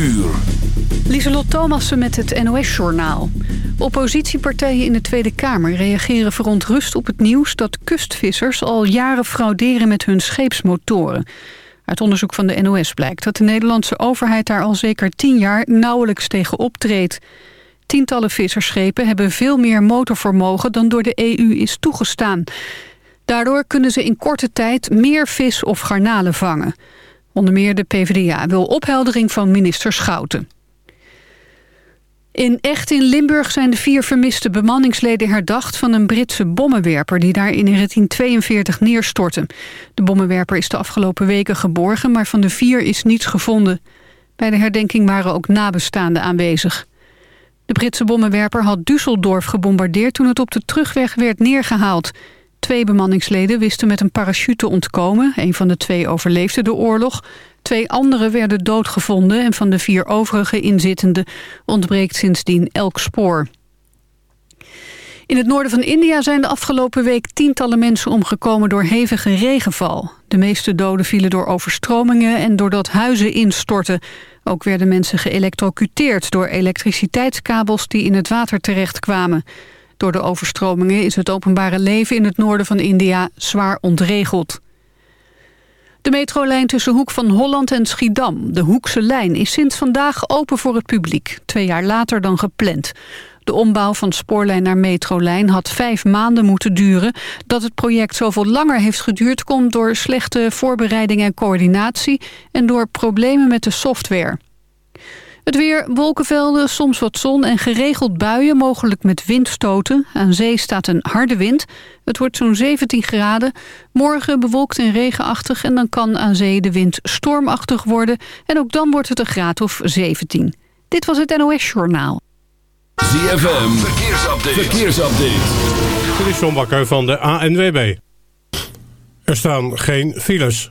uur. Lieselot Thomassen met het NOS-journaal. Oppositiepartijen in de Tweede Kamer reageren verontrust op het nieuws... dat kustvissers al jaren frauderen met hun scheepsmotoren. Uit onderzoek van de NOS blijkt dat de Nederlandse overheid... daar al zeker tien jaar nauwelijks tegen optreedt. Tientallen visserschepen hebben veel meer motorvermogen... dan door de EU is toegestaan. Daardoor kunnen ze in korte tijd meer vis of garnalen vangen... Onder meer de PvdA wil opheldering van minister Schouten. In Echt in Limburg zijn de vier vermiste bemanningsleden herdacht... van een Britse bommenwerper die daar in 1942 neerstortte. De bommenwerper is de afgelopen weken geborgen... maar van de vier is niets gevonden. Bij de herdenking waren ook nabestaanden aanwezig. De Britse bommenwerper had Düsseldorf gebombardeerd... toen het op de terugweg werd neergehaald... Twee bemanningsleden wisten met een parachute ontkomen. Een van de twee overleefde de oorlog. Twee anderen werden doodgevonden en van de vier overige inzittenden ontbreekt sindsdien elk spoor. In het noorden van India zijn de afgelopen week tientallen mensen omgekomen door hevige regenval. De meeste doden vielen door overstromingen en doordat huizen instortten. Ook werden mensen geëlectrocuteerd door elektriciteitskabels die in het water terechtkwamen. Door de overstromingen is het openbare leven in het noorden van India zwaar ontregeld. De metrolijn tussen Hoek van Holland en Schiedam, de Hoekse lijn... is sinds vandaag open voor het publiek, twee jaar later dan gepland. De ombouw van spoorlijn naar metrolijn had vijf maanden moeten duren. Dat het project zoveel langer heeft geduurd... komt door slechte voorbereiding en coördinatie... en door problemen met de software. Het weer, wolkenvelden, soms wat zon en geregeld buien, mogelijk met windstoten. Aan zee staat een harde wind. Het wordt zo'n 17 graden. Morgen bewolkt en regenachtig en dan kan aan zee de wind stormachtig worden. En ook dan wordt het een graad of 17. Dit was het NOS Journaal. ZFM, verkeersupdate. verkeersupdate. Dit is John Bakker van de ANWB. Er staan geen files.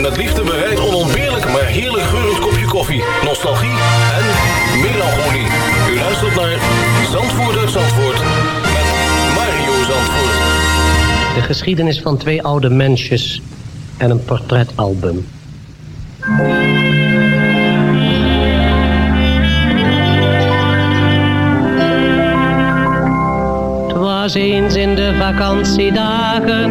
en met liefde bereid onontbeerlijk maar heerlijk geurend kopje koffie, nostalgie en melancholie. U luistert naar Zandvoort uit Zandvoort met Mario Zandvoort. De geschiedenis van twee oude mensjes en een portretalbum. Was eens in de vakantiedagen,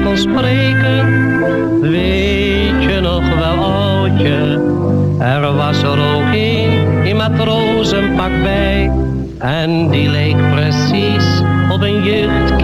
kon spreken, weet je nog wel oudje? Er was er ook een in matrozenpak bij, en die leek precies op een jeugdkiek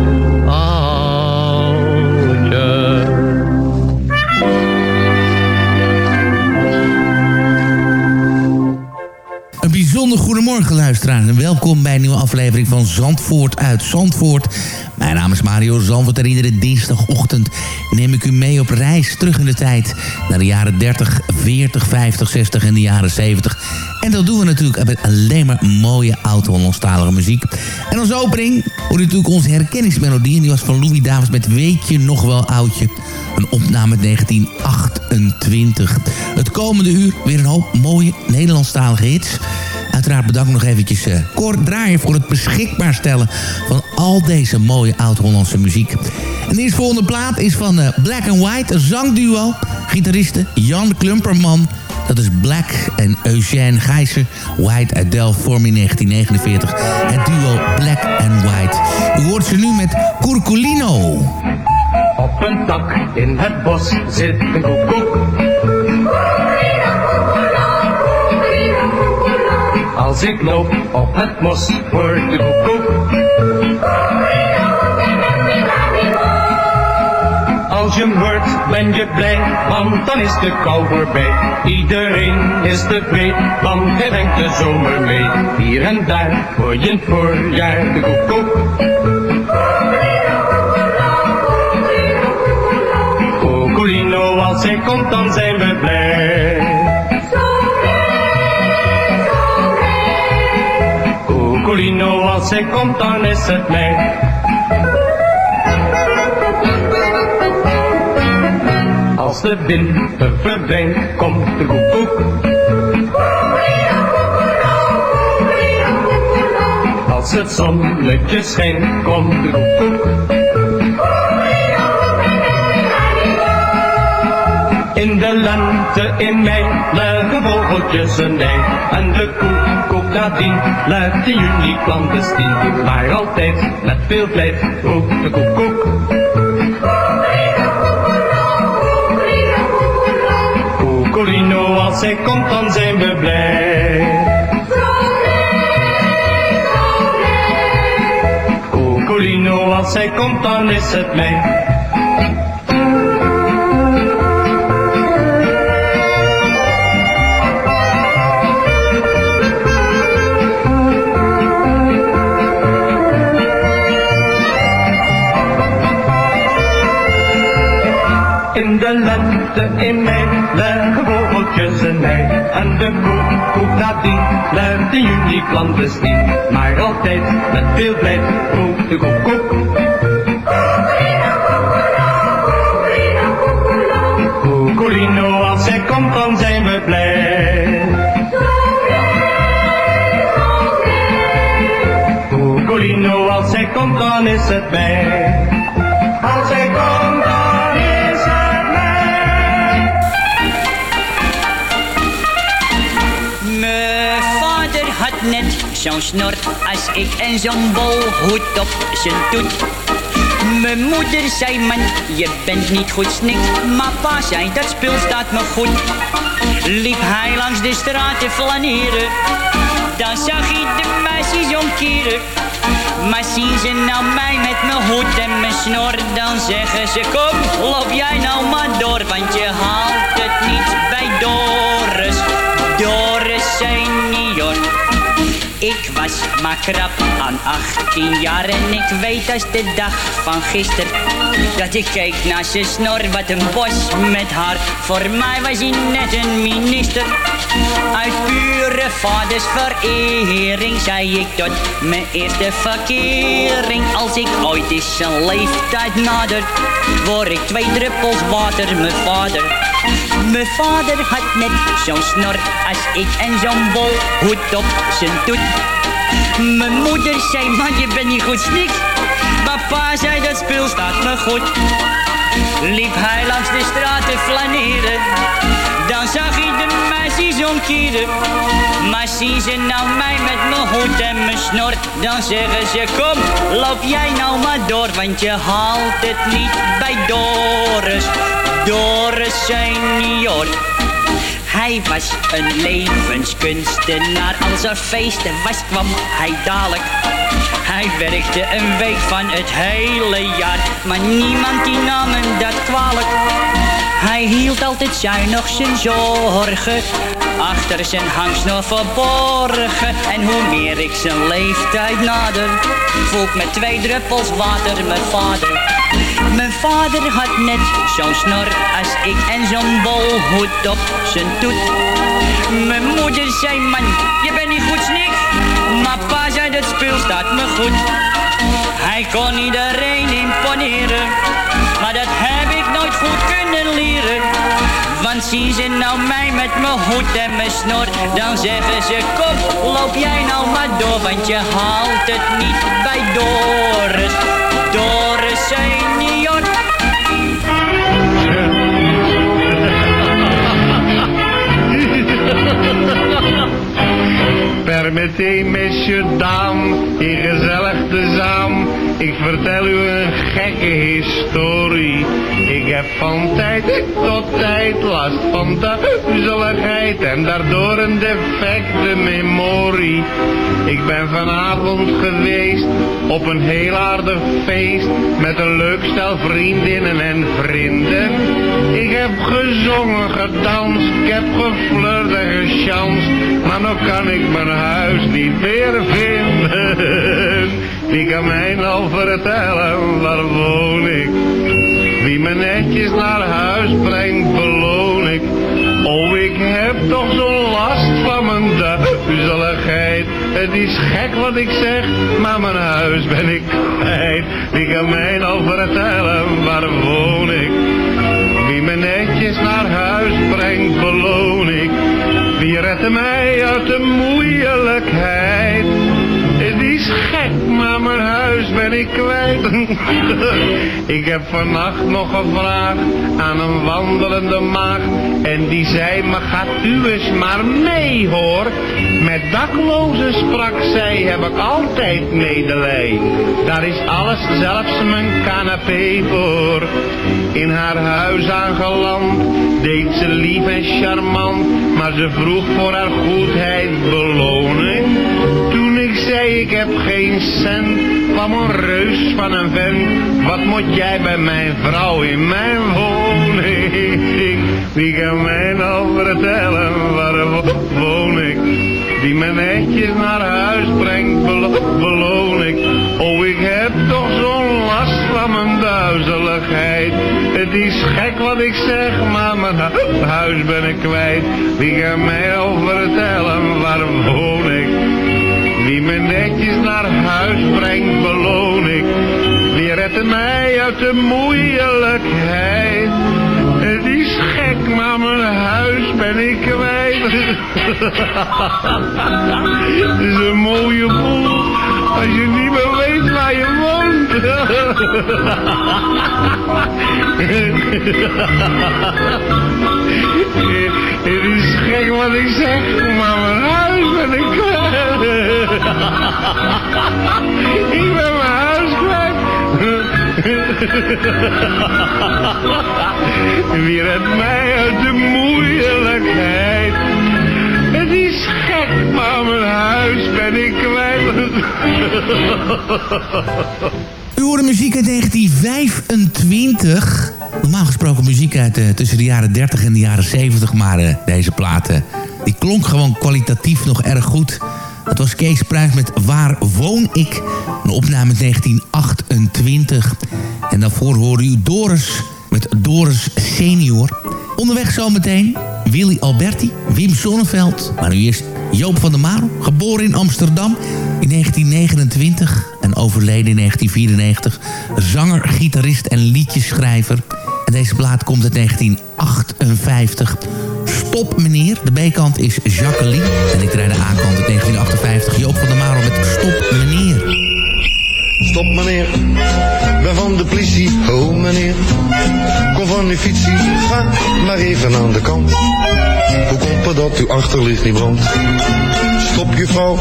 goedemorgen luisteraars en welkom bij een nieuwe aflevering van Zandvoort uit Zandvoort. Mijn naam is Mario Zandvoort en iedere dinsdagochtend neem ik u mee op reis terug in de tijd naar de jaren 30, 40, 50, 60 en de jaren 70. En dat doen we natuurlijk met alleen maar mooie oud-Hollandstalige muziek. En als opening hoor u natuurlijk onze herkenningsmelodie en die was van Louis Davids met Weet je nog wel oudje? Een opname uit 1928. Het komende uur weer een hoop mooie Nederlandstalige hits. Uiteraard bedankt nog eventjes uh, Cor Draaier voor het beschikbaar stellen van al deze mooie oud-Hollandse muziek. En de eerstvolgende plaat is van uh, Black and White, een zangduo. Gitaristen Jan Klumperman, dat is Black en Eugène Gijzer. White uit Delft vorm in 1949. Het duo Black and White. U hoort ze nu met Curculino. Op een tak in het bos zit een koekoek. Als ik loop op het mos, hoort de koekoek. Als je hem hoort, ben je blij, want dan is de kou voorbij. Iedereen is tevreden, want hij brengt de zomer mee. Hier en daar hoor je in het voorjaar de koekoek. Cocolino, dan zijn we blij. Cocolino, als hij komt, dan is het mij. Als de wind verdwijnt, komt de koekoek. Als het zonnetje schijnt, komt de koekoek. In de lente in mei leggen vogeltjes een ei. En de koekoek luidt de juni clandestien. Maar altijd met veel vlijt roept de koekoek. Koekolino, als hij komt dan zijn we blij. Koekolino, als hij komt dan is het mij. De lente in mei leggen vogeltjes een ei. En de koekoek nadien luidt de juni clandestien. Maar altijd met veel blijf roept de koekoek. Koekolino, als hij komt dan zijn we blij. Koekolino, als hij komt dan is het mij. Zo'n snor als ik en zo'n bolhoed op zijn toet. Mijn moeder zei, man, je bent niet goed snik. Maar pa zei, dat spul staat me goed. Liep hij langs de straat te flaneren. Dan zag hij de meisjes omkeren. Maar zien ze nou mij met mijn hoed en mijn snor, dan zeggen ze kom, loop jij nou maar door, want je haalt het niet bij Doris, Doris senior. Was maar krap aan 18 jaar. En ik weet als de dag van gisteren Dat ik keek naar zijn snor, wat een bos met haar Voor mij was hij net een minister. Uit pure vadersverering zei ik tot mijn eerste verkering. Als ik ooit eens een leeftijd nader Word ik twee druppels water, mijn vader mijn vader had net zo'n snor als ik. En zo'n bol hoed op zijn toet. Mijn moeder zei, man je bent niet goed snik. Maar pa zei, dat spul staat me goed. Liep hij langs de straat te flaneren. Dan zag hij de meisjes omkeren. Maar zien ze nou mij met mijn hoed en mijn snor. Dan zeggen ze, kom, loop jij nou maar door. Want je haalt het niet bij Doris. Doris senior. Hij was een levenskunstenaar. Als er feesten was, kwam hij dadelijk. Hij werkte een week van het hele jaar. Maar niemand die nam hem dat kwalijk. Hij hield altijd zuinig zijn zorgen. Achter zijn hangsnor verborgen. En hoe meer ik zijn leeftijd nader. Voel ik met twee druppels water mijn vader. Mijn vader had net zo'n snor als ik en zo'n bolhoed op zijn toet. Mijn moeder zei, man, je bent niet goed snik. Maar pa zei, dat spul staat me goed. Hij kon iedereen imponeren, maar dat heb ik nooit goed kunnen leren. Want zien ze nou mij met mijn hoed en mijn snor, dan zeggen ze, kom, loop jij nou maar door, want je haalt het niet bij. Doris senior. Permettez, messieurs, dames, hier gezellig tezaam. Ik vertel u een gekke historie. Ik heb van tijd tot tijd last van duizeligheid en daardoor een defecte memorie. Ik ben vanavond geweest op een heel aardig feest met een leuk stel vriendinnen en vrienden. Ik heb gezongen, gedanst, ik heb geflirt en gechanst, maar nog kan ik mijn huis niet meer vinden. Wie kan mij nou vertellen, waar woon ik? Wie me netjes naar huis brengt, beloon Oh, ik heb toch zo'n last van mijn duizeligheid. Het is gek wat ik zeg, maar mijn huis ben ik kwijt. Wie kan mij nou vertellen, waar woon ik? Wie me netjes naar huis brengt, beloon ik. Wie redt mij uit de moeilijkheid? Gek, maar mijn huis ben ik kwijt. ik heb vannacht nog gevraagd aan een wandelende maag. En die zei, maar gaat u eens maar mee hoor. Met daklozen sprak zij, heb ik altijd medelij. Daar is alles, zelfs mijn canapé voor. In haar huis aangeland, deed ze lief en charmant. Maar ze vroeg voor haar goedheid beloning. Ik heb geen cent, kwam een reus van een vent. Wat moet jij bij mijn vrouw in mijn woning? Wie kan mij nou vertellen waar wo- woon ik? Die me netjes naar huis brengt, belo- beloon ik. Oh, ik heb toch zo'n last van mijn duizeligheid. Het is gek wat ik zeg, maar mijn hu- huis ben ik kwijt. Wie kan mij nou vertellen waar woon ik? Wie me netjes naar huis brengt, beloon ik. Wie redt mij uit de moeilijkheid? Het is gek, maar mijn huis ben ik kwijt. Het is een mooie boel als je niet meer weet waar je woont. Het is gek wat ik zeg, maar mijn huis ben ik kwijt. Ik ben mijn huis kwijt. Wie redt mij uit de moeilijkheid? Het is gek, maar mijn huis ben ik kwijt. U hoorde muziek uit 1925. Normaal gesproken muziek uit eh, tussen de jaren 30 en de jaren 70. Maar eh, deze platen, die klonk gewoon kwalitatief nog erg goed. Het was Kees Pruis met Waar woon ik? Een opname uit 1928. En daarvoor hoorde u Doris met Doris Senior. Onderweg zometeen Willy Alberti, Wim Sonneveld. Maar nu eerst Joop van der Marel, geboren in Amsterdam in 1929 en overleden in 1994. Zanger, gitarist en liedjeschrijver. En deze plaat komt uit 1958. Stop meneer, de B-kant is Jacqueline. En ik draai de A-kant uit 1958. Joop van der Marel met Stop meneer. Stop meneer, ben van de politie, oh meneer. Kom van uw fietsie, ga maar even aan de kant. Hoe komt het dat uw achterlicht niet brandt? Stop juffrouw,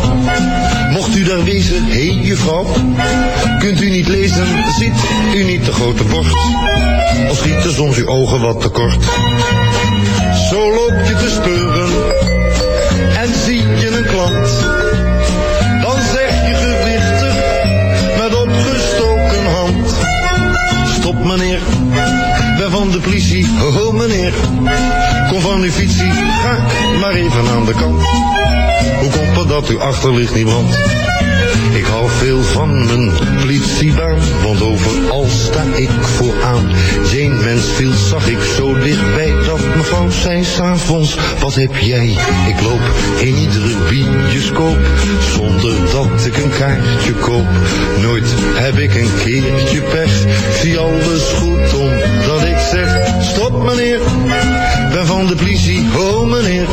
mocht u daar wezen, hé hey, juffrouw. Kunt u niet lezen, ziet u niet de grote bord? Of schieten soms uw ogen wat te kort? Zo loop je te speuren en zie je een klant. Dan zeg je gewichtig met opgestoken hand. Stop meneer, ben van de politie, oh meneer. Kom van uw fietsie, ga maar even aan de kant. Hoe komt het dat uw achterlicht niet brandt? Ik hou veel van mijn politiebaan, want overal sta ik vooraan. Geen mens viel zag ik zo dichtbij dat mevrouw zei s'avonds, wat heb jij? Ik loop in iedere bioscoop, zonder dat ik een kaartje koop. Nooit heb ik een keertje pech, zie alles goed omdat ik zeg, stop meneer, ben van de politie, oh meneer.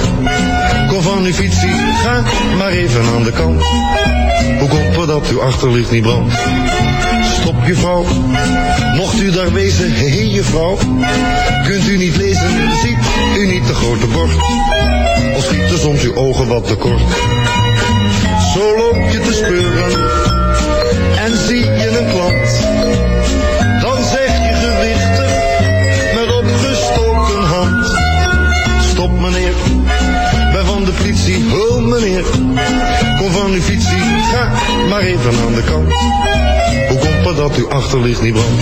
Kom van uw fietsie, ga maar even aan de kant. Hoe komt het dat uw achterlicht niet brandt? Stop juffrouw, mocht u daar wezen, hé hey, juffrouw. Kunt u niet lezen, ziet u niet de grote bord? Of schieten soms uw ogen wat te kort? Zo loop je te speuren politie, meneer. Kom van uw fietsie, ga maar even aan de kant. Hoe komt het dat uw achterlicht niet brandt?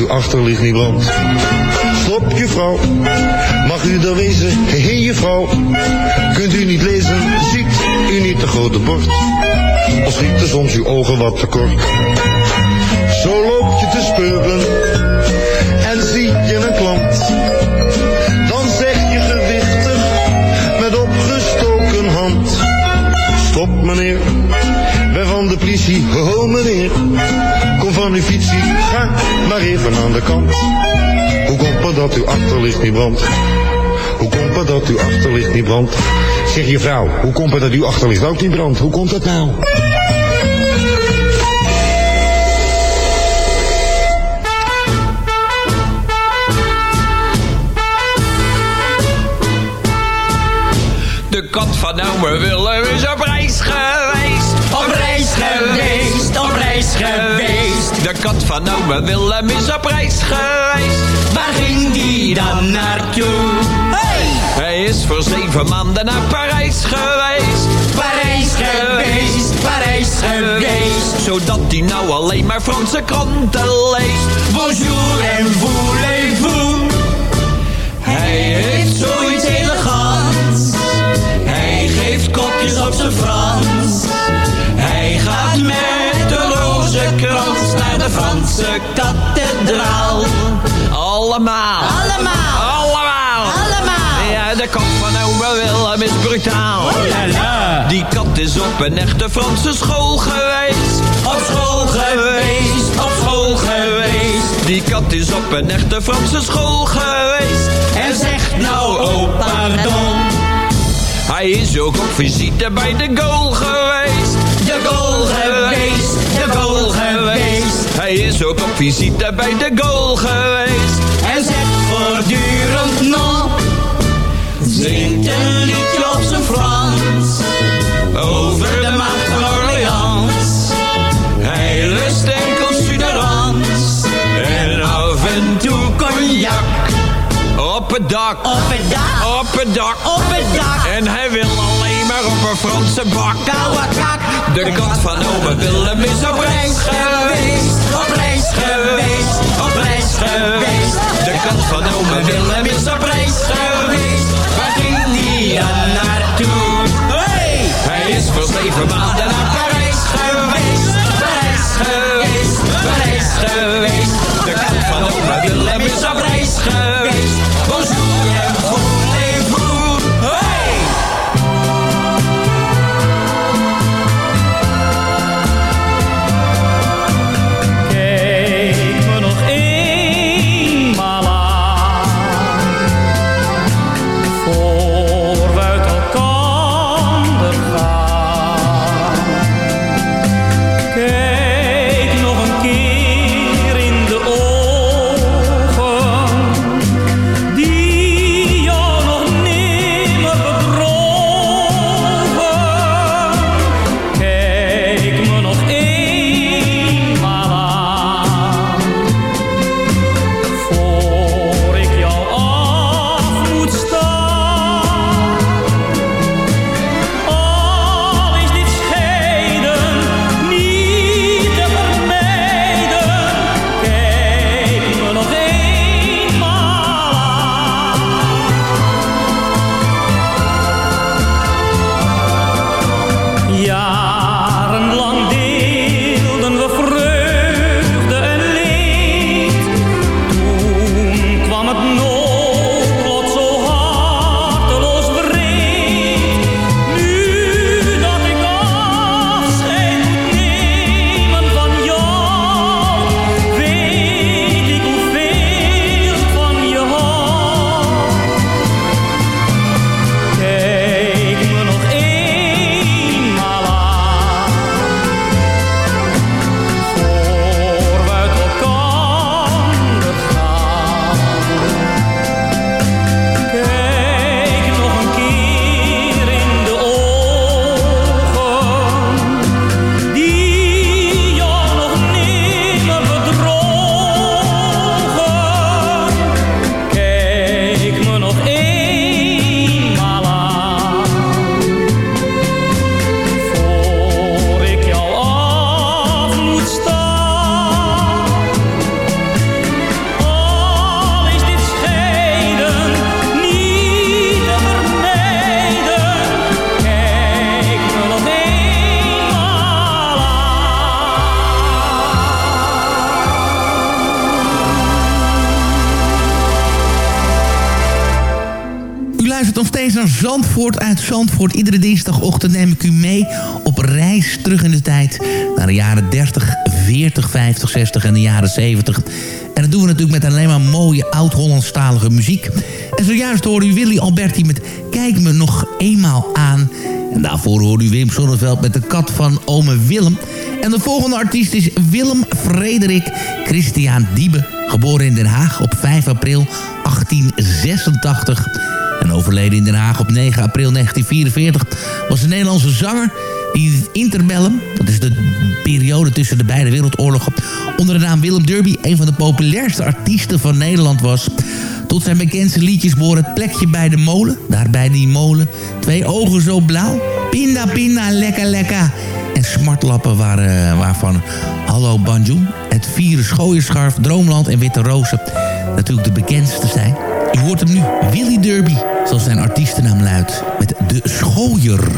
uw achterlicht niet brandt? Stop juffrouw, mag u er wezen? Hé hey, juffrouw, kunt u niet lezen? Ziet u niet de grote bord? Of schieten soms uw ogen wat te kort? Zo loop je te speuren en zie je een klant. Dan zeg je gewichtig met opgestoken hand. Stop meneer, ben van de politie. Oh meneer, Ga maar even aan de kant. Hoe komt het dat uw achterlicht niet brandt? Hoe komt het dat uw achterlicht niet brandt? Zeg je vrouw, hoe komt het dat uw achterlicht ook niet brandt? Hoe komt dat nou? De kat van ome Willem kat van ome Willem is op reis geweest. Waar ging die dan naartoe? Hey! Hij is voor zeven maanden naar Parijs geweest. Parijs geweest, Parijs geweest. Zodat hij nou alleen maar Franse kranten leest. Bonjour en voulez-vous. Hij heeft Zoiets elegants. Hij geeft kopjes op zijn Frans. Hij gaat met de rozenkrans naar de Franse kathedraal. Allemaal. Allemaal. Allemaal. Allemaal. Ja, de kat van ome Willem is brutaal. Oh la la. Die kat is op een echte Franse school geweest. Op school geweest, op school geweest. Die kat is op een echte Franse school geweest. En zegt nou, oh pardon. Hij is ook op visite bij de goal geweest. Hij is ook op visite bij de goal geweest. En zegt voortdurend nog. Zingt een liedje op zijn Frans. Over de macht van Orleans. Hij lust enkel suderans. En af en toe cognac. Op het dak. Op het dak. Op het dak. Op het dak. En hij wil alleen maar op een Franse bak. Koude kak. De kat van ome Willem is op reis geweest. Is voor zeven maanden Zandvoort. Iedere dinsdagochtend neem ik u mee op reis terug in de tijd. Naar de jaren 30, 40, 50, 60 en de jaren 70. En dat doen we natuurlijk met alleen maar mooie oud-Hollandstalige muziek. En zojuist hoorde u Willy Alberti met Kijk me nog eenmaal aan. En daarvoor hoorde u Wim Sonneveld met de kat van ome Willem. En de volgende artiest is Willem Frederik Christian Diebe. Geboren in Den Haag op 5 april 1886 en overleden in Den Haag op 9 april 1944... was een Nederlandse zanger die in het interbellum... dat is de periode tussen de beide wereldoorlogen... onder de naam Willem Derby een van de populairste artiesten van Nederland was... Tot zijn bekendste liedjes behoren het plekje bij de molen. Daar bij die molen. Twee ogen zo blauw. Pinda, pinda, lekker, lekker. En smartlappen waren, waarvan Hallo Banjoen. Het vieren schooierscharf, Droomland en Witte Rozen. Natuurlijk de bekendste zijn. Je hoort hem nu, Willy Derby. Zoals zijn artiestennaam luidt. Met De Schooier.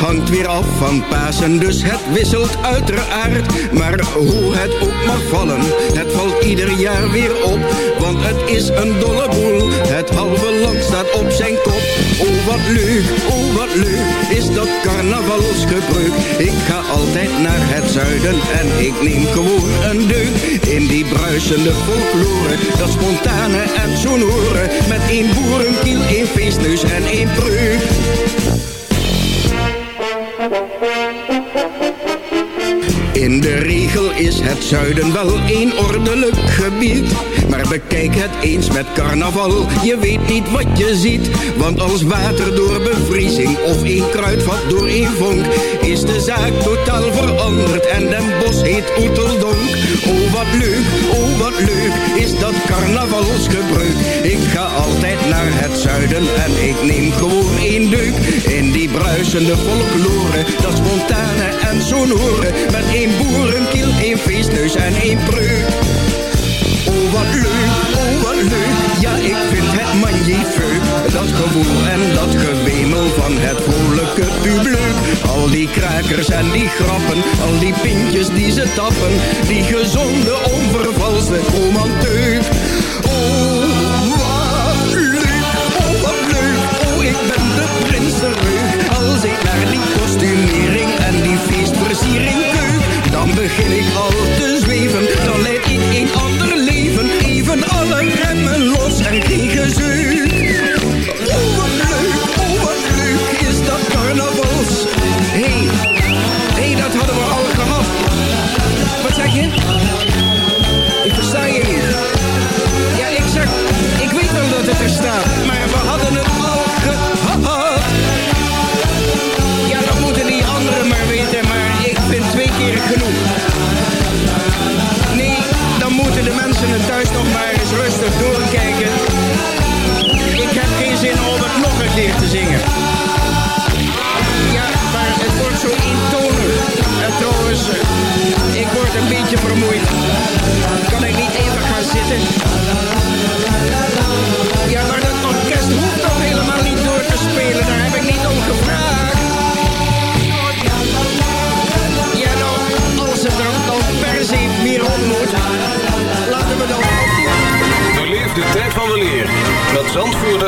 Hangt weer af van Pasen, dus het wisselt uiteraard. Maar hoe het ook mag vallen, het valt ieder jaar weer op. Want het is een dolle boel, het halve land staat op zijn kop. Oh wat leuk, oh wat leuk, is dat carnavalsgebruik. Ik ga altijd naar het zuiden en ik neem gewoon een deuk. In die bruisende folklore, dat spontane en sonore. Met één boerenkiel, één feestneus en één breuk. In de is het zuiden wel een ordelijk gebied. Maar bekijk het eens met carnaval, je weet niet wat je ziet. Want als water door bevriezing of een kruidvat door een vonk... is de zaak totaal veranderd en den bos heet Oeteldonk. Oh wat leuk, oh wat leuk, is dat carnavalsgebruik. Ik ga altijd naar het zuiden en ik neem gewoon één deuk. In die bruisende folklore, dat spontane en sonore. Met één boerenkiel, één feestneus en één breuk. Oh wat leuk, oh wat leuk, ja ik vind het magnifiek. Dat gewoel en dat gewemel van het vrolijke publiek. Al die krakers en die grappen, al die pintjes die ze tappen. Die gezonde, onvervalste romanteuk. Begin ik al even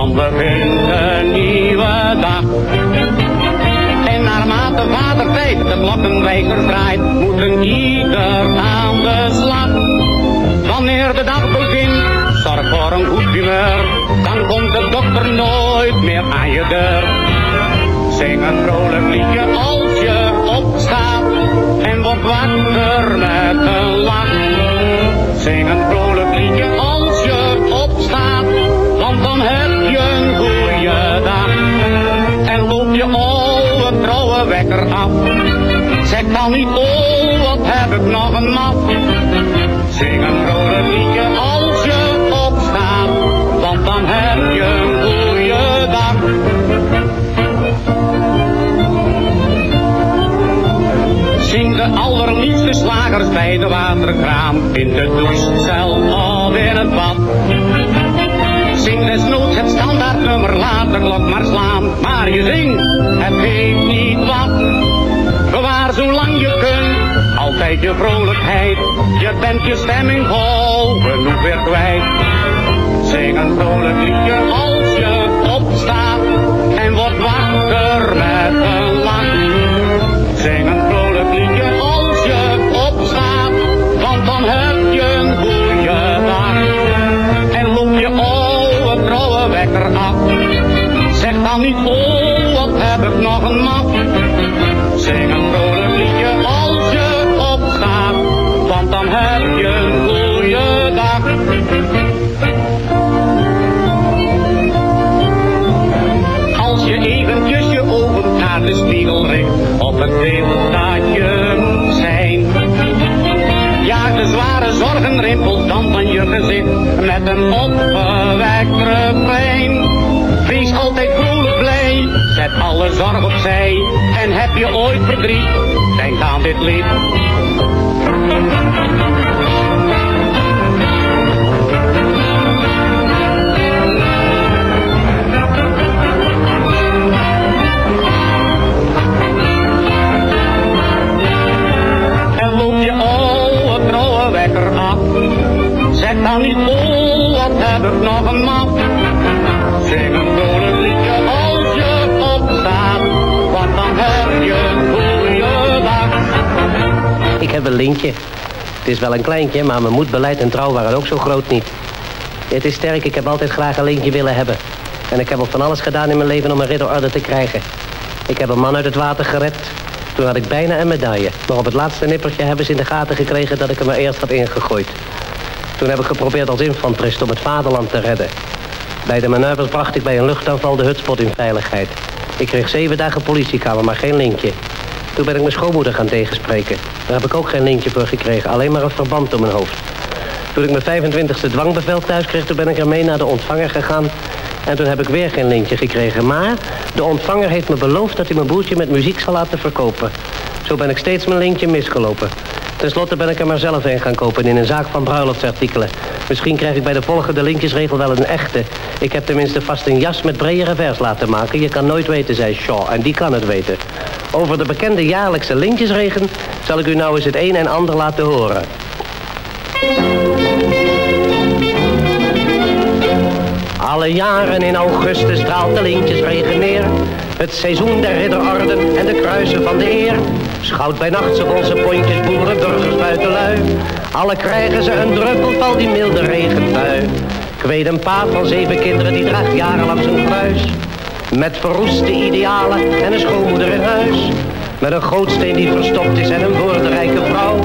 Dan begint een nieuwe dag. En naarmate vader tijd de klokkenwijzer draait, moet een ieder aan de slag. Wanneer de dag begint, zorg voor een goed humeur, dan komt de dokter nooit meer aan je deur. Zing een vrolijk liedje als je opstaat en word wakker met een lach. Zing een vrolijk liedje als dan heb je een goede dag. En loop je oude trouwe wekker af. Zeg dan niet, oh wat heb ik nog een maf. Zing een vrolijk liedje als je opstaat, want dan heb je een goede dag. Zing de allerliefste slagers bij de waterkraan, in de douche, zelf of in het bad. Desnoods het standaardnummer, laat de klok maar slaan, maar je zingt, het geeft niet wat. Bewaar zolang je kunt, altijd je vrolijkheid, je bent je stemming vol, genoeg weer kwijt. Zing een vrolijk liedje als je opstaat, en word wakker met een lach. Zeg dan niet, oh wat heb ik nog een maf. Zing een vrolijk liedje als je opstaat, want dan heb je een goede dag. Als je eventjes je ogen naar de spiegel richt, op het beeld dat je zijn. Jaag de zware zorgenrimpels dan van je gezicht, met een opgewekt refrein. Altijd vrolijk blij, zet alle zorg opzij, en heb je ooit verdriet, denk aan dit lied. En loop je oude trouwe wekker af. kan niet vol, wat heb ik nog een? Zing dan heb je. Ik heb een lintje. Het is wel een kleintje, maar mijn moed, beleid en trouw waren ook zo groot niet. Het is sterk, ik heb altijd graag een lintje willen hebben. En ik heb ook van alles gedaan in mijn leven om een ridderorde te krijgen. Ik heb een man uit het water gered. Toen had ik bijna een medaille. Maar op het laatste nippertje hebben ze in de gaten gekregen dat ik hem er eerst had ingegooid. Toen heb ik geprobeerd als infanterist om het vaderland te redden. Bij de manoeuvres bracht ik bij een luchtaanval de hutspot in veiligheid. Ik kreeg zeven dagen politiekamer, maar geen lintje. Toen ben ik mijn schoonmoeder gaan tegenspreken. Daar heb ik ook geen lintje voor gekregen, alleen maar een verband om mijn hoofd. Toen ik mijn 25e dwangbevel thuis kreeg, toen ben ik ermee naar de ontvanger gegaan. En toen heb ik weer geen lintje gekregen. Maar de ontvanger heeft me beloofd dat hij mijn boeltje met muziek zal laten verkopen. Zo ben ik steeds mijn lintje misgelopen. Ten slotte ben ik er maar zelf een gaan kopen in een zaak van bruiloftsartikelen. Misschien krijg ik bij de volgende lintjesregel wel een echte. Ik heb tenminste vast een jas met brede revers laten maken. Je kan nooit weten, zei Shaw, en die kan het weten. Over de bekende jaarlijkse lintjesregen zal ik u nou eens het een en ander laten horen. Alle jaren in augustus straalt de lintjesregen neer. Het seizoen der ridderorden en de kruisen van de eer. Schout bij nacht op onze pontjes, boeren, burgers, buitenlui. Alle krijgen ze een druppel van die milde regenbui. Ik een paar van zeven kinderen die draagt jarenlang zijn kruis. Met verroeste idealen en een schoonmoeder in huis. Met een gootsteen die verstopt is en een woordenrijke vrouw.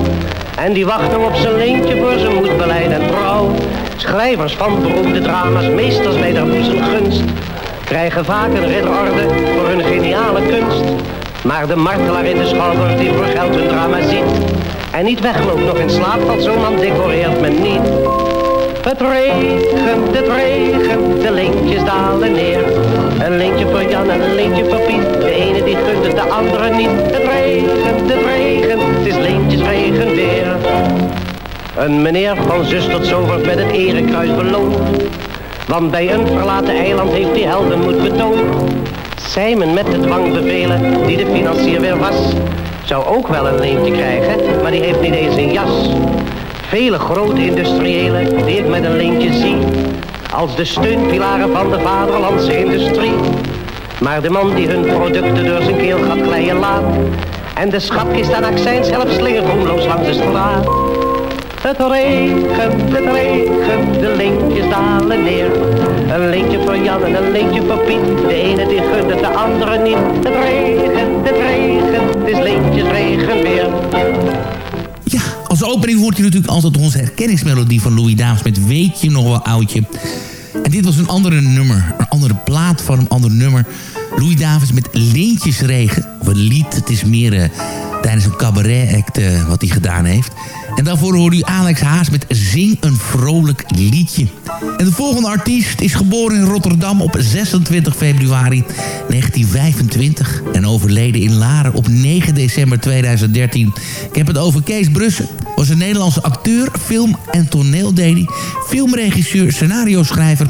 En die wachten op zijn leentje voor zijn moed, beleid en trouw. Schrijvers van beroemde drama's, meesters bij der gunst, Krijgen vaak een ridderorde voor hun geniale kunst. Maar de martelaar in de schouwburg die voor geld hun drama ziet. En niet wegloopt nog in slaap, want zo'n man decoreert men niet. Het regent, het regent, de lintjes dalen neer. Een lintje voor Jan en een lintje voor Piet. De ene die gunt het, de andere niet. Het regent, het regent, het is lintjesregen weer. Een meneer van zus tot zover met het erekruis beloond. Want bij een verlaten eiland heeft hij heldenmoed betoond. Simon met de dwangbevelen, die de financier weer was. Zou ook wel een leentje krijgen, maar die heeft niet eens een jas. Vele grote industriëlen die ik met een leentje zie. Als de steunpilaren van de vaderlandse industrie. Maar de man die hun producten door zijn keel gaat kleien laat. En de schatkist aan accijns zelfs slingert langs de straat. Het regent, het regent, de lintjes dalen neer. Een lintje voor Jan en een lintje voor Piet. De ene die gunt het, de andere niet. Het regent, het regent, het is lintjesregen weer. Als opening hoort u natuurlijk altijd onze herkenningsmelodie van Louis Davis met Weet je nog wel oudje. En dit was een andere nummer, een andere plaat van een ander nummer. Louis Davis met Lintjesregen. Of een lied, het is meer eh, tijdens een cabaret-act eh, wat hij gedaan heeft. En daarvoor hoorde u Alex Haas met Zing een vrolijk liedje. En de volgende artiest is geboren in Rotterdam op 26 februari 1925. En overleden in Laren op 9 december 2013. Ik heb het over Kees Brussen. Was een Nederlandse acteur, film- en toneeldedy. Filmregisseur, scenario-schrijver...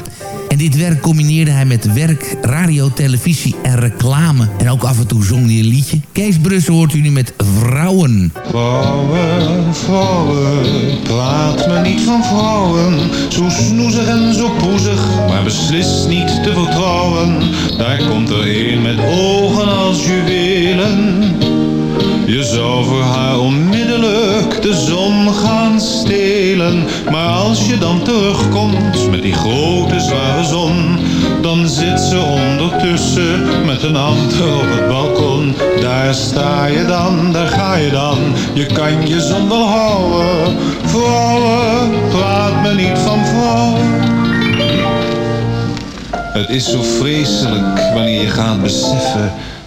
En dit werk combineerde hij met werk, radio, televisie en reclame. En ook af en toe zong hij een liedje. Kees Brussen hoort u nu met Vrouwen. Vrouwen, vrouwen, praat me niet van vrouwen. Zo snoezig en zo poezig, maar beslist niet te vertrouwen. Daar komt er een met ogen als juwelen. Je zou voor haar onmiddellijk de zon gaan stelen. Maar als je dan terugkomt met die grote zware zon, dan zit ze ondertussen met een ander op het balkon. Daar sta je dan, daar ga je dan, je kan je zon wel houden. Vrouwen, praat me niet van vrouwen. Het is zo vreselijk wanneer je gaat beseffen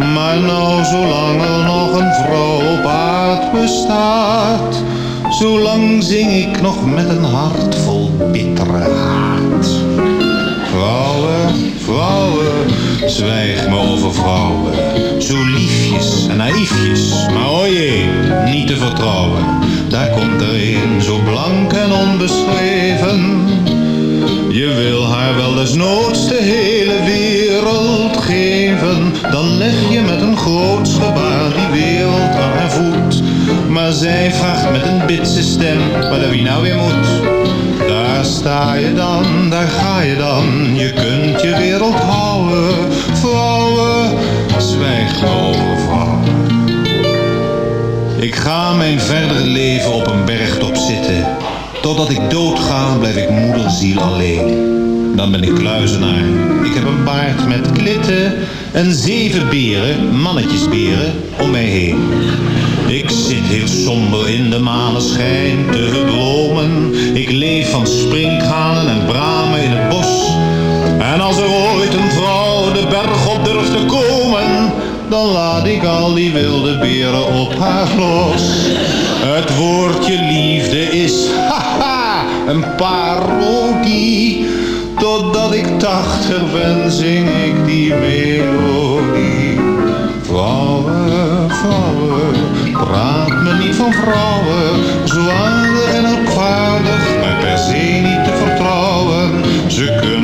Maar nou, zolang er nog een vrouw op aard bestaat, zolang zing ik nog met een hart vol bittere haat. Vrouwen, vrouwen, zwijg me over vrouwen. Zo liefjes en naïefjes, maar o niet te vertrouwen. Daar komt er een, zo blank en onbeschreven. Je wil haar wel desnoods de hele wereld geven. Dan leg je met een groot gebaar die wereld aan haar voet. Maar zij vraagt met een bitse stem, wat wie nou weer moet. Daar sta je dan, daar ga je dan. Je kunt je wereld houden. Vrouwen, zwijg over vrouwen. Ik ga mijn verdere leven op een bergtop zitten. Totdat ik doodga, blijf ik moederziel alleen. Dan ben ik kluizenaar. Ik heb een baard met klitten en zeven beren, mannetjesberen, om mij heen. Ik zit heel somber in de maneschijn te dromen. Ik leef van sprinkhanen en bramen in het bos. En als er ooit een vrouw de berg op durft te komen, dan laat ik al die wilde beren op haar los. Het woordje liefde is, haha, een parodie. Totdat ik tachtig ben, zing ik die melodie. Vrouwen, vrouwen, praat me niet van vrouwen. Zwaarder en opvaardig, maar per se niet te vertrouwen. Ze kunnen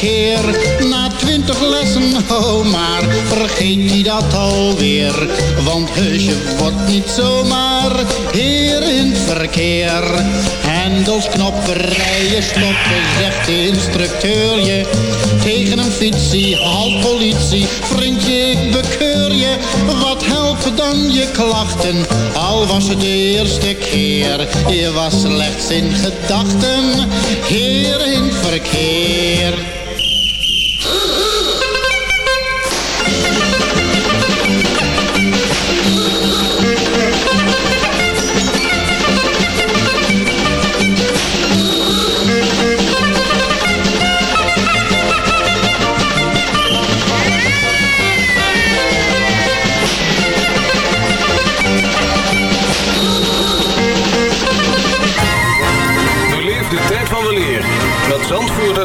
na twintig lessen, oh maar vergeet hij dat alweer. Want heusje wordt niet zomaar heer in het verkeer. Hendels, knoppen, rijen, stoppen, zegt de instructeur je. Tegen een fietsie, halt politie, vriendje ik bekeur je. Wat helpen dan je klachten, al was het de eerste keer. Je was slechts in gedachten, heer in het verkeer.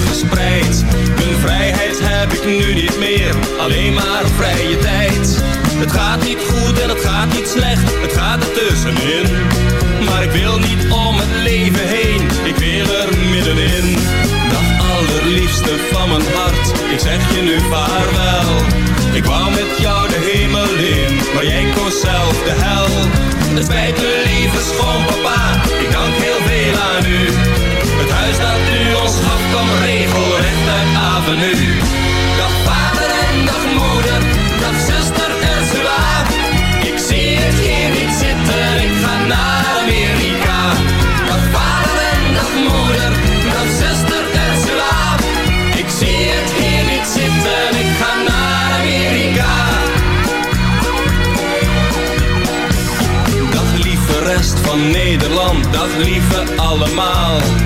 verspreid. Mijn vrijheid heb ik nu niet meer, alleen maar vrije tijd. Het gaat niet goed en het gaat niet slecht, het gaat ertussenin. Maar ik wil niet om het leven heen, ik wil er middenin. Dag allerliefste van mijn hart, ik zeg je nu vaarwel. Ik wou met jou de hemel in, maar jij koos zelf de hel. Het spijt me lieve schoonpapa, ik dank heel veel aan u. Het huis dat u ons gaf kwam avenue. Dag vader en dag moeder, dag zuster Ursula. Ik zie het hier niet zitten, ik ga naar Amerika. Dag vader en dag moeder, dag zuster Ursula. Ik zie het hier niet zitten, ik ga naar Amerika. Dag lieve rest van Nederland, dag lieve allemaal.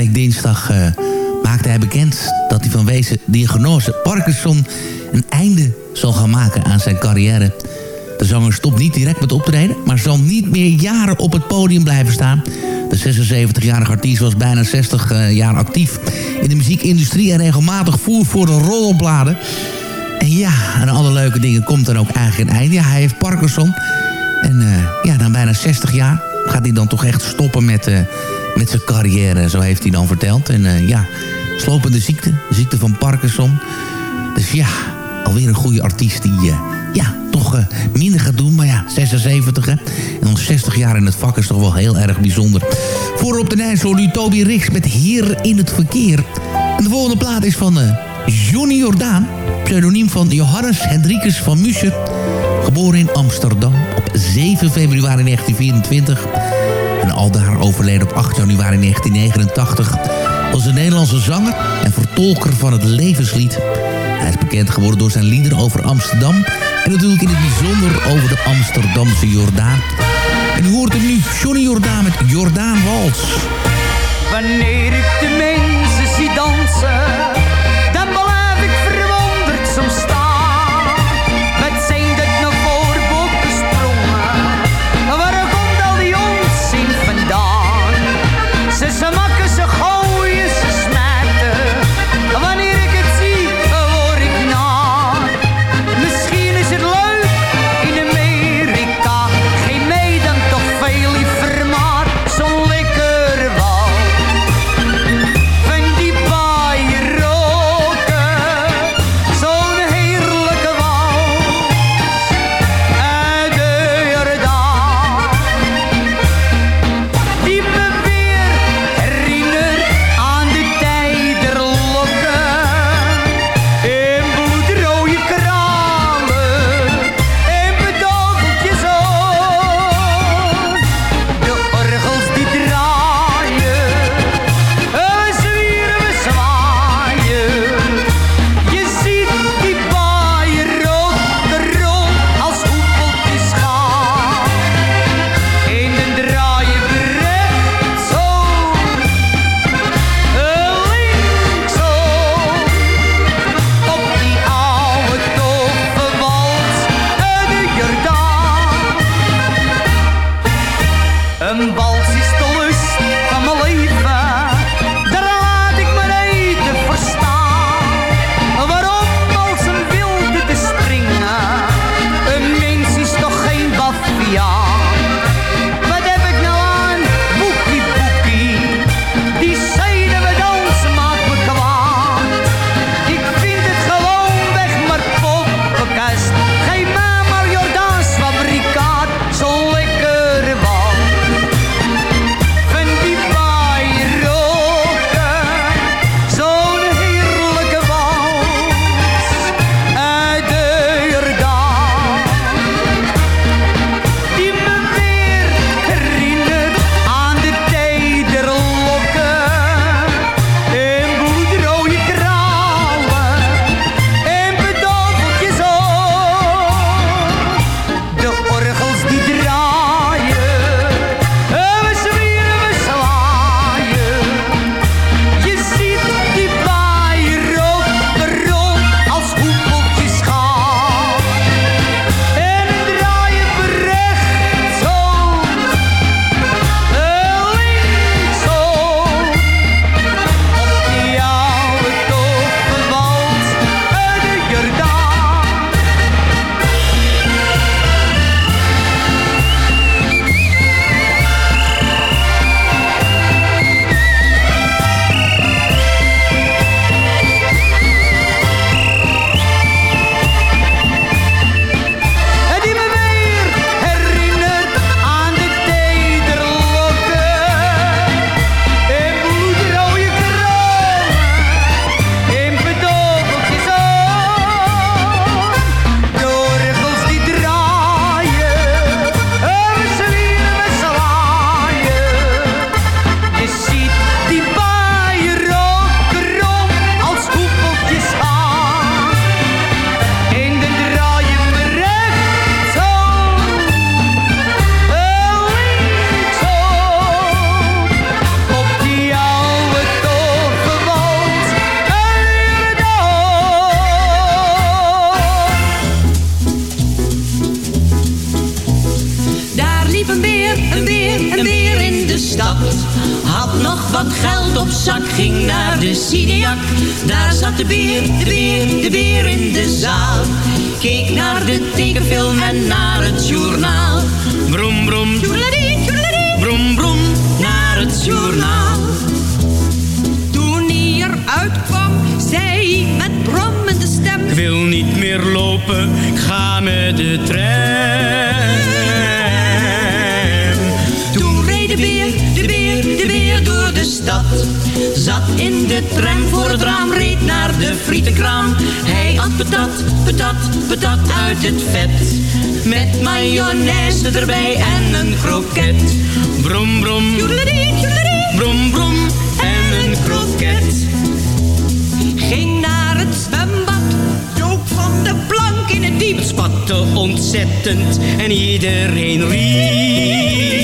Week dinsdag eh, maakte hij bekend dat hij vanwege diagnose Parkinson een einde zal gaan maken aan zijn carrière. De zanger stopt niet direct met optreden, maar zal niet meer jaren op het podium blijven staan. De 76-jarige artiest was bijna 60 eh, jaar actief in de muziekindustrie en regelmatig voer voor de rollenbladen. En ja, aan alle leuke dingen komt er ook eigenlijk een einde. Hij heeft Parkinson. En eh, ja, dan bijna 60 jaar gaat hij dan toch echt stoppen met, met zijn carrière. Zo heeft hij dan verteld. En eh, ja, slopende ziekte. Ziekte van Parkinson. Dus ja, alweer een goede artiest die... eh, ja, toch eh, minder gaat doen. Maar ja, 76 hè. En dan 60 jaar in het vak is toch wel heel erg bijzonder. Voor op de Nijs hoor Toby Rix met Heer in het Verkeer. De volgende plaat is van eh, Johnny Jordaan. Pseudoniem van Johannes Hendrikus van Muscher. Geboren in Amsterdam op 7 februari 1924. En aldaar overleden op 8 januari 1989. Was een Nederlandse zanger en vertolker van het levenslied. Hij is bekend geworden door zijn liederen over Amsterdam. En natuurlijk in het bijzonder over de Amsterdamse Jordaan. En u hoort hem nu, Johnny Jordaan met Jordaan Wals. Wanneer ik de mensen zie dansen, een beer, een beer in de stad. Had nog wat geld op zak, ging naar de Cineac. Daar zat de beer, de beer, de beer in de zaal. Keek naar de tekenfilm en naar het journaal. Brom, brom, naar het journaal. Toen hij eruit kwam, zei hij met brommende stem. Ik wil niet meer lopen, ik ga met de tram. Stad. Zat in de tram voor het raam, reed naar de frietenkraam. Hij at patat, patat, patat uit het vet. Met mayonaise erbij en een kroket. Brom, brom, brom, brom en een kroket. Ging naar het zwembad, dook van de plank in het diep. Het spatte ontzettend en iedereen riep.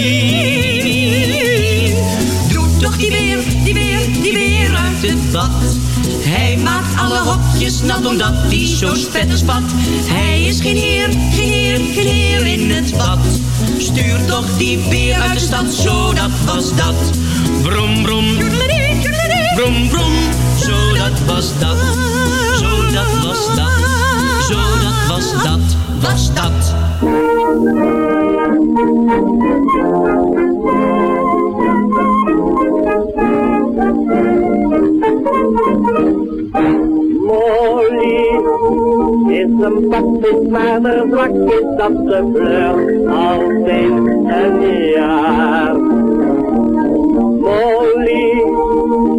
Doe toch die Hij maakt alle hokjes nat omdat hij zo spetter spat. Hij is geen heer, geen heer, geen heer in het bad. Stuur toch die beer uit de stad, zo dat was dat. Brom, brom, brom, brom, zo dat was dat. Zo dat was dat. Zo dat was dat, was dat. Molly is een bakvis, maar de zwak is dat ze flirt altijd een jaar. Molly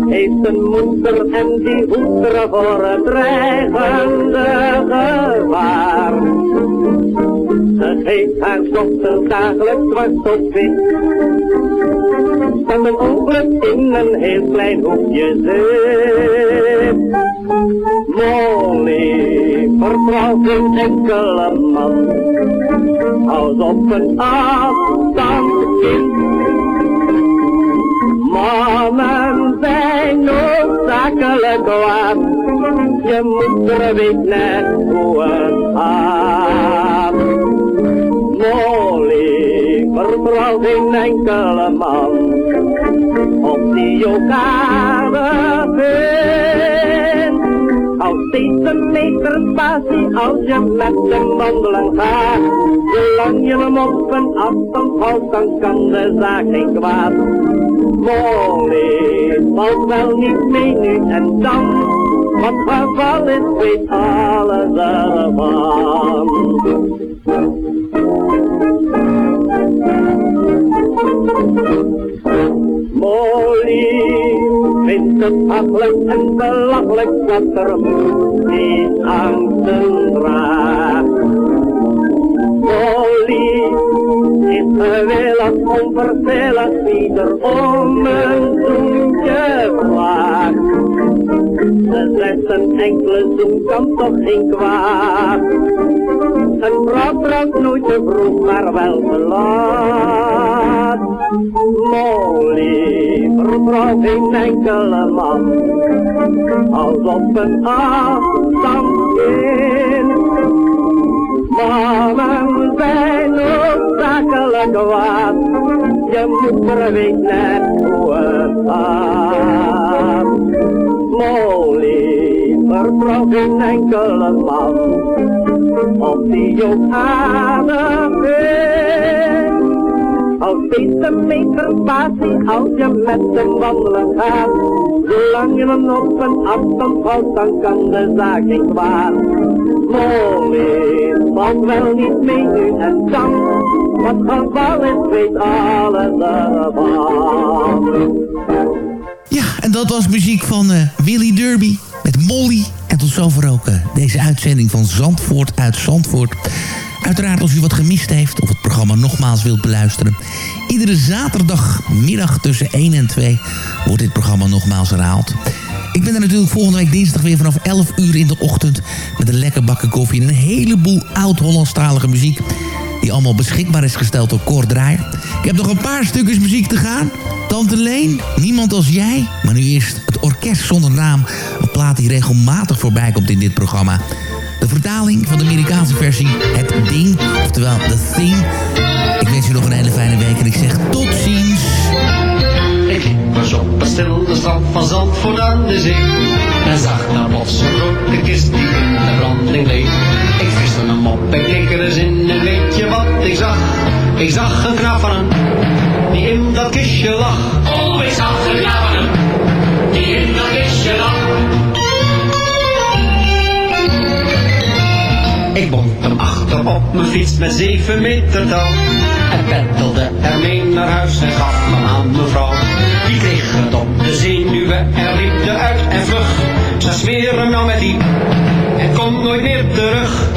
heeft een moeder en die hoedt er voor het dreigende gevaar. Ze geeft haar dochter dagelijks zwart op wit. Met een ongeluk in een heel klein hoekje zit. Molly vertrouwt geen enkele man. Houd op een afstand, kind. Mannen zijn noodzakelijk kwaad. Je moeder weet net hoe het gaat. Vertrouwt geen enkele man. Op die elkaar vindt. Hou steeds een meter als je met hem wandelen gaat. Zolang je hem op een afstand houdt, dan kan de zaak geen kwaad. Molly valt wel niet mee nu en dan. Wat geval is, weet alles ervan. Molly vindt het achelijk en belachelijk dat er moed die angsten draagt. Molly is gewillig, onverschillig, wie er om een zoentje vraagt. Ze zegt een enkele zoen kan toch geen kwaad. Een vrouw trouwt nooit te vroeg, maar wel te laat. Molly vertrouwt geen enkele man, als op een afstand in. Mannen zijn noodzakelijk kwaad, je moeder weet net hoe het gaat. Molly vertrouwt geen enkele man, op die ook vindt. Al een meter spatie als je met hem wandelen gaat. Zolang je hem op een afstand dan kan de zaak geen kwaad. Molly valt wel niet mee nu en dan. Wat geval is, weet alles ervan. Ja, en dat was muziek van eh Willy Derby met Molly. En tot zover ook eh, deze uitzending van Zandvoort uit Zandvoort. Uiteraard als u wat gemist heeft of het programma nogmaals wilt beluisteren. Iedere zaterdagmiddag tussen 1 en 2 wordt dit programma nogmaals herhaald. Ik ben er natuurlijk volgende week dinsdag weer vanaf 11 uur in de ochtend... met een lekker bakken koffie en een heleboel oud-Hollandstalige muziek... die allemaal beschikbaar is gesteld door Cor Draaier. Ik heb nog een paar stukjes muziek te gaan. Tante Leen, Niemand als jij. Maar nu eerst het orkest zonder naam. Een plaat die regelmatig voorbij komt in dit programma. De vertaling van de Amerikaanse versie Het Ding, oftewel The Thing. Ik wens u nog een hele fijne week. En ik zeg tot ziens. Ik liep op een stille strand van Zandvoort aan de zee. En zag daar plots een grote kist die in de branding leeg. Ik viste hem op en keek er eens in en weet je wat ik zag? Ik zag een knaap van hem, die in dat kistje lag. Oh, ik zag een knaap van hem, die in dat kistje lag. Ik bond hem achter op mijn fiets met zeven meter touw. En peddelde ermee naar huis en gaf hem aan mevrouw. Die kreeg het op de zenuwen en riep eruit en vlug. Ze smeren hem nou met die en komt nooit meer terug.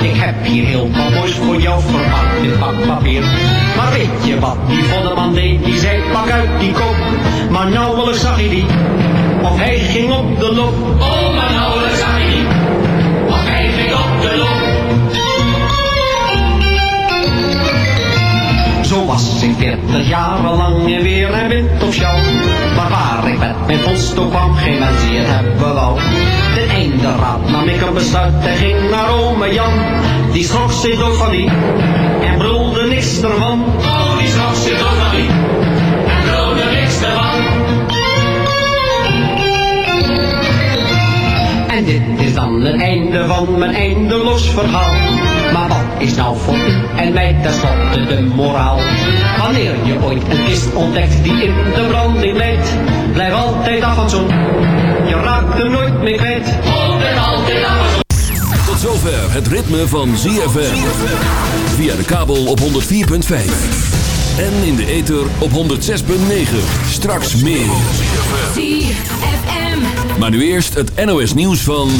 Ik heb hier heel wat moois voor jou verpakt in pakpapier. Maar weet je wat die voddeman deed? Die zei, pak uit die kop. Maar nauwelijks zag hij die, of hij ging op de loop. Oh, maar nauwelijks zag hij die, of hij ging op de loop. Zo was ik veertig jaren lang in weer en wind of sjouw. Maar waar ik met mijn post op kwam, geen mens die het hebben wou. Ten einde raad nam ik een besluit en ging naar ome Jan. Die schrok zich dood van die en brulde niks ervan. Oh, die schrok zich dood van die en brulde niks ervan. En dit is dan het einde van mijn eindeloos verhaal. Is nou voor u en mij tenslotte de moraal? Wanneer je ooit een kist ontdekt die in de branding leidt, blijf altijd af van zo'n. Je raakt hem nooit meer kwijt. Altijd, altijd af van zo'n. Tot zover het ritme van ZFM. Via de kabel op 104.5. En in de ether op 106.9. Straks meer. ZFM. Maar nu eerst het NOS nieuws van...